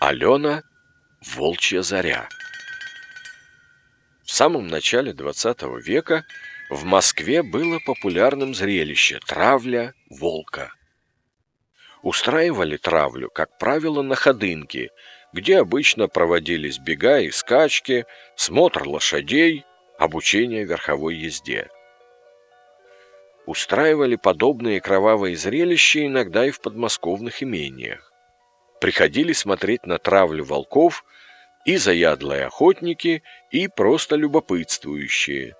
Алена Волчья заря В самом начале 20 века в Москве было популярным зрелище травля волка. Устраивали травлю, как правило, на ходынке, где обычно проводились бега и скачки, смотр лошадей, обучение верховой езде. Устраивали подобные кровавые зрелища иногда и в подмосковных имениях приходили смотреть на травлю волков и заядлые охотники, и просто любопытствующие.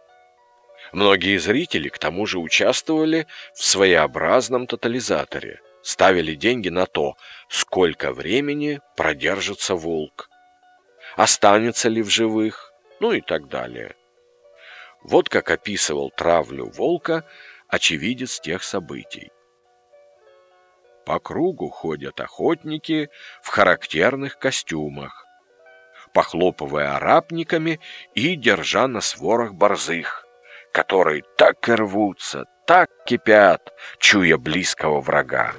Многие зрители к тому же участвовали в своеобразном тотализаторе, ставили деньги на то, сколько времени продержится волк, останется ли в живых, ну и так далее. Вот как описывал травлю волка очевидец тех событий. По кругу ходят охотники в характерных костюмах, похлопывая арапниками и держа на сворах борзых, которые так и рвутся, так кипят, чуя близкого врага.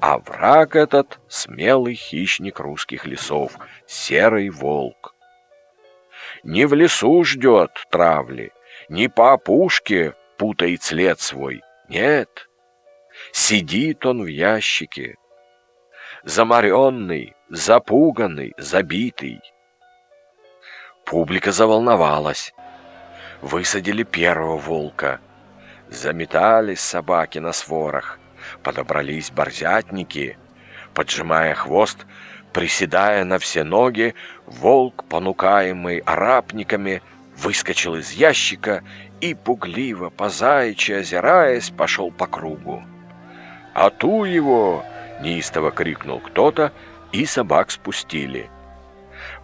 А враг этот — смелый хищник русских лесов, серый волк. Не в лесу ждет травли, не по опушке путает след свой, нет — Сидит он в ящике, замаренный, запуганный, забитый. Публика заволновалась. Высадили первого волка. Заметались собаки на сворах. Подобрались борзятники. Поджимая хвост, приседая на все ноги, волк, понукаемый арапниками, выскочил из ящика и, пугливо, по заячьи озираясь, пошел по кругу. «Ату его!» — неистово крикнул кто-то, и собак спустили.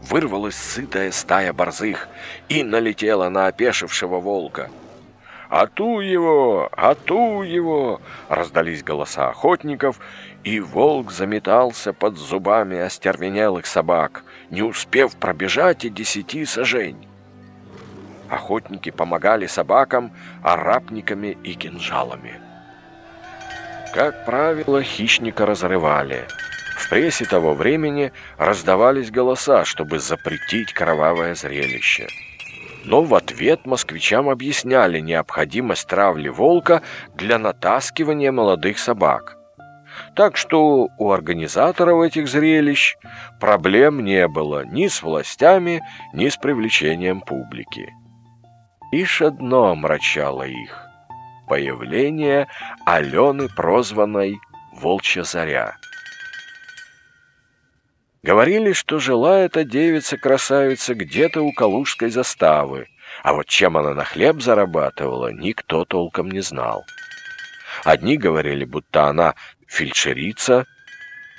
Вырвалась сытая стая борзых и налетела на опешившего волка. «Ату его! Ату его!» — раздались голоса охотников, и волк заметался под зубами остервенелых собак, не успев пробежать и десяти сажень. Охотники помогали собакам арапниками и кинжалами. Как правило, хищника разрывали. В прессе того времени раздавались голоса, чтобы запретить кровавое зрелище. Но в ответ москвичам объясняли необходимость травли волка для натаскивания молодых собак. Так что у организаторов этих зрелищ проблем не было ни с властями, ни с привлечением публики. Лишь одно омрачало их появление Алены, прозванной «Волчья заря». Говорили, что жила эта девица-красавица где-то у Калужской заставы, а вот чем она на хлеб зарабатывала, никто толком не знал. Одни говорили, будто она фельдшерица,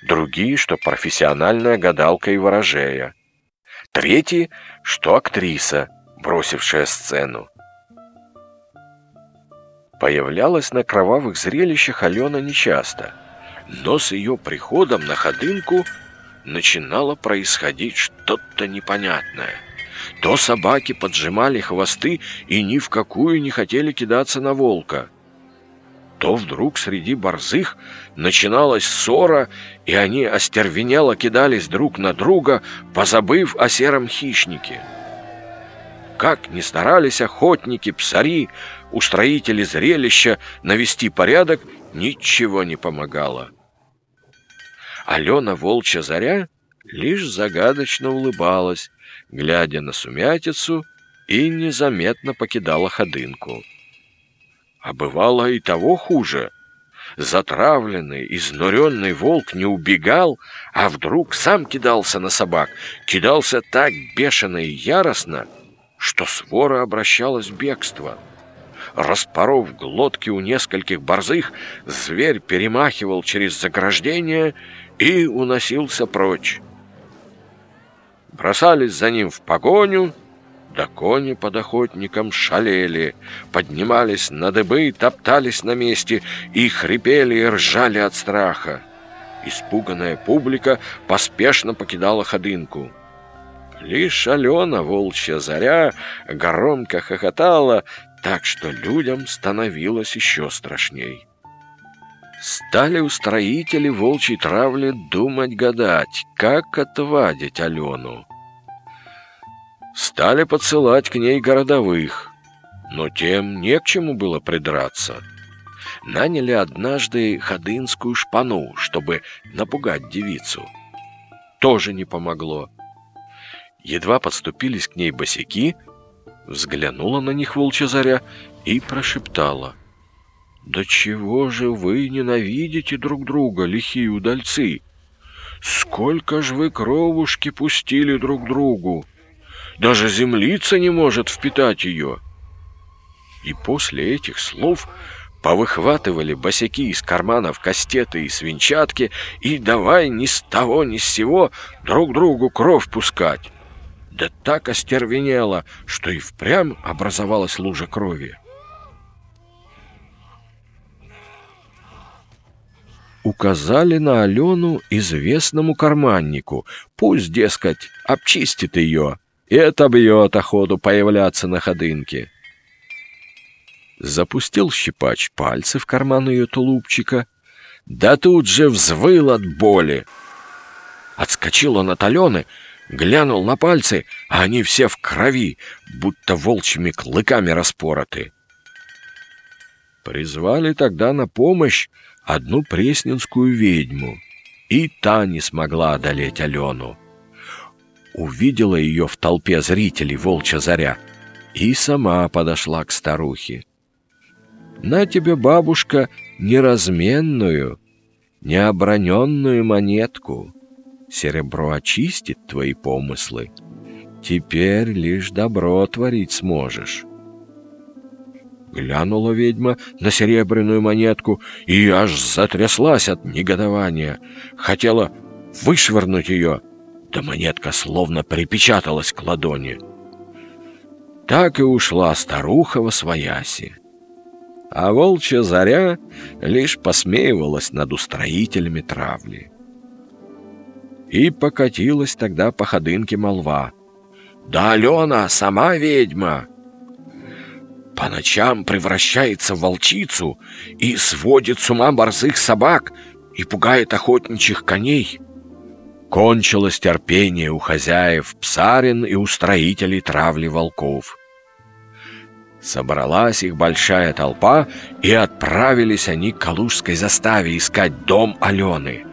другие, что профессиональная гадалка и ворожея, третьи, что актриса, бросившая сцену. Появлялась на кровавых зрелищах Алена нечасто, но с ее приходом на ходынку начинало происходить что-то непонятное. То собаки поджимали хвосты и ни в какую не хотели кидаться на волка, то вдруг среди борзых начиналась ссора, и они остервенело кидались друг на друга, позабыв о сером хищнике. Как ни старались охотники, псари, устроители зрелища навести порядок, ничего не помогало. Алена Волчья Заря лишь загадочно улыбалась, глядя на сумятицу, и незаметно покидала ходынку. А бывало и того хуже. Затравленный, изнуренный волк не убегал, а вдруг сам кидался на собак, кидался так бешено и яростно, что свора обращалась в бегство. Распоров глотки у нескольких борзых, зверь перемахивал через заграждение и уносился прочь. Бросались за ним в погоню, да кони под охотником шалели, поднимались на дыбы, топтались на месте и хрипели и ржали от страха. Испуганная публика поспешно покидала ходынку. Лишь Алена, волчья заря, громко хохотала, так что людям становилось еще страшней. Стали устроители волчьей травли думать-гадать, как отвадить Алену. Стали подсылать к ней городовых, но тем не к чему было придраться. Наняли однажды ходынскую шпану, чтобы напугать девицу. Тоже не помогло. Едва подступились к ней босяки, взглянула на них волчья заря и прошептала. «Да чего же вы ненавидите друг друга, лихие удальцы? Сколько ж вы кровушки пустили друг другу! Даже землица не может впитать ее!» И после этих слов повыхватывали босяки из карманов кастеты и свинчатки и давай ни с того ни с сего друг другу кровь пускать. Да так остервенело, что и впрямь образовалась лужа крови. Указали на Алену известному карманнику. Пусть, дескать, обчистит ее и отобьет охоту появляться на ходынке. Запустил щипач пальцы в карман ее тулупчика, да тут же взвыл от боли. Отскочил он от Алены, глянул на пальцы, а они все в крови, будто волчьими клыками распороты. Призвали тогда на помощь одну пресненскую ведьму, и та не смогла одолеть Алену. Увидела ее в толпе зрителей волчья заря и сама подошла к старухе. «На тебе, бабушка, неразменную, необроненную монетку» серебро очистит твои помыслы. Теперь лишь добро творить сможешь. Глянула ведьма на серебряную монетку и аж затряслась от негодования. Хотела вышвырнуть ее, да монетка словно припечаталась к ладони. Так и ушла старуха во свояси. А волчья заря лишь посмеивалась над устроителями травли. И покатилась тогда по ходынке молва. «Да Алена сама ведьма!» По ночам превращается в волчицу и сводит с ума борзых собак и пугает охотничьих коней. Кончилось терпение у хозяев псарин и устроителей травли волков. Собралась их большая толпа, и отправились они к Калужской заставе искать дом Алены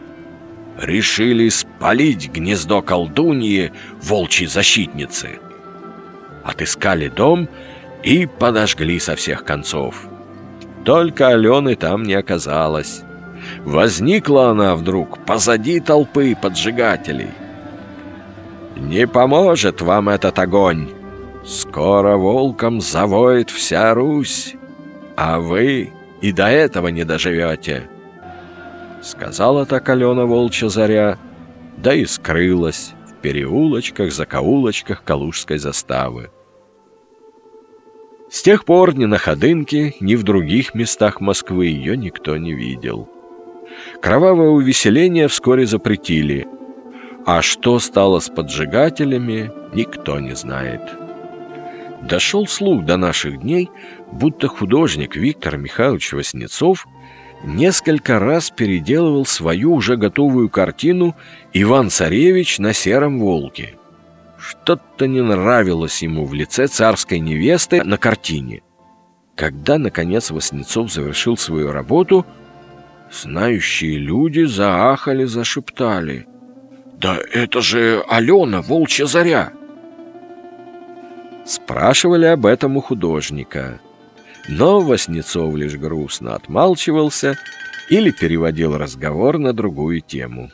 решили спалить гнездо колдуньи волчьей защитницы. Отыскали дом и подожгли со всех концов. Только Алены там не оказалось. Возникла она вдруг позади толпы поджигателей. «Не поможет вам этот огонь! Скоро волком завоет вся Русь, а вы и до этого не доживете!» Сказала так Алена Волча Заря, да и скрылась в переулочках, закоулочках Калужской заставы. С тех пор ни на Ходынке, ни в других местах Москвы ее никто не видел. Кровавое увеселение вскоре запретили, а что стало с поджигателями, никто не знает. Дошел слух до наших дней, будто художник Виктор Михайлович Васнецов несколько раз переделывал свою уже готовую картину «Иван-царевич на сером волке». Что-то не нравилось ему в лице царской невесты на картине. Когда, наконец, Васнецов завершил свою работу, знающие люди заахали, зашептали. «Да это же Алена, волчья заря!» Спрашивали об этом у художника – но Васнецов лишь грустно отмалчивался или переводил разговор на другую тему.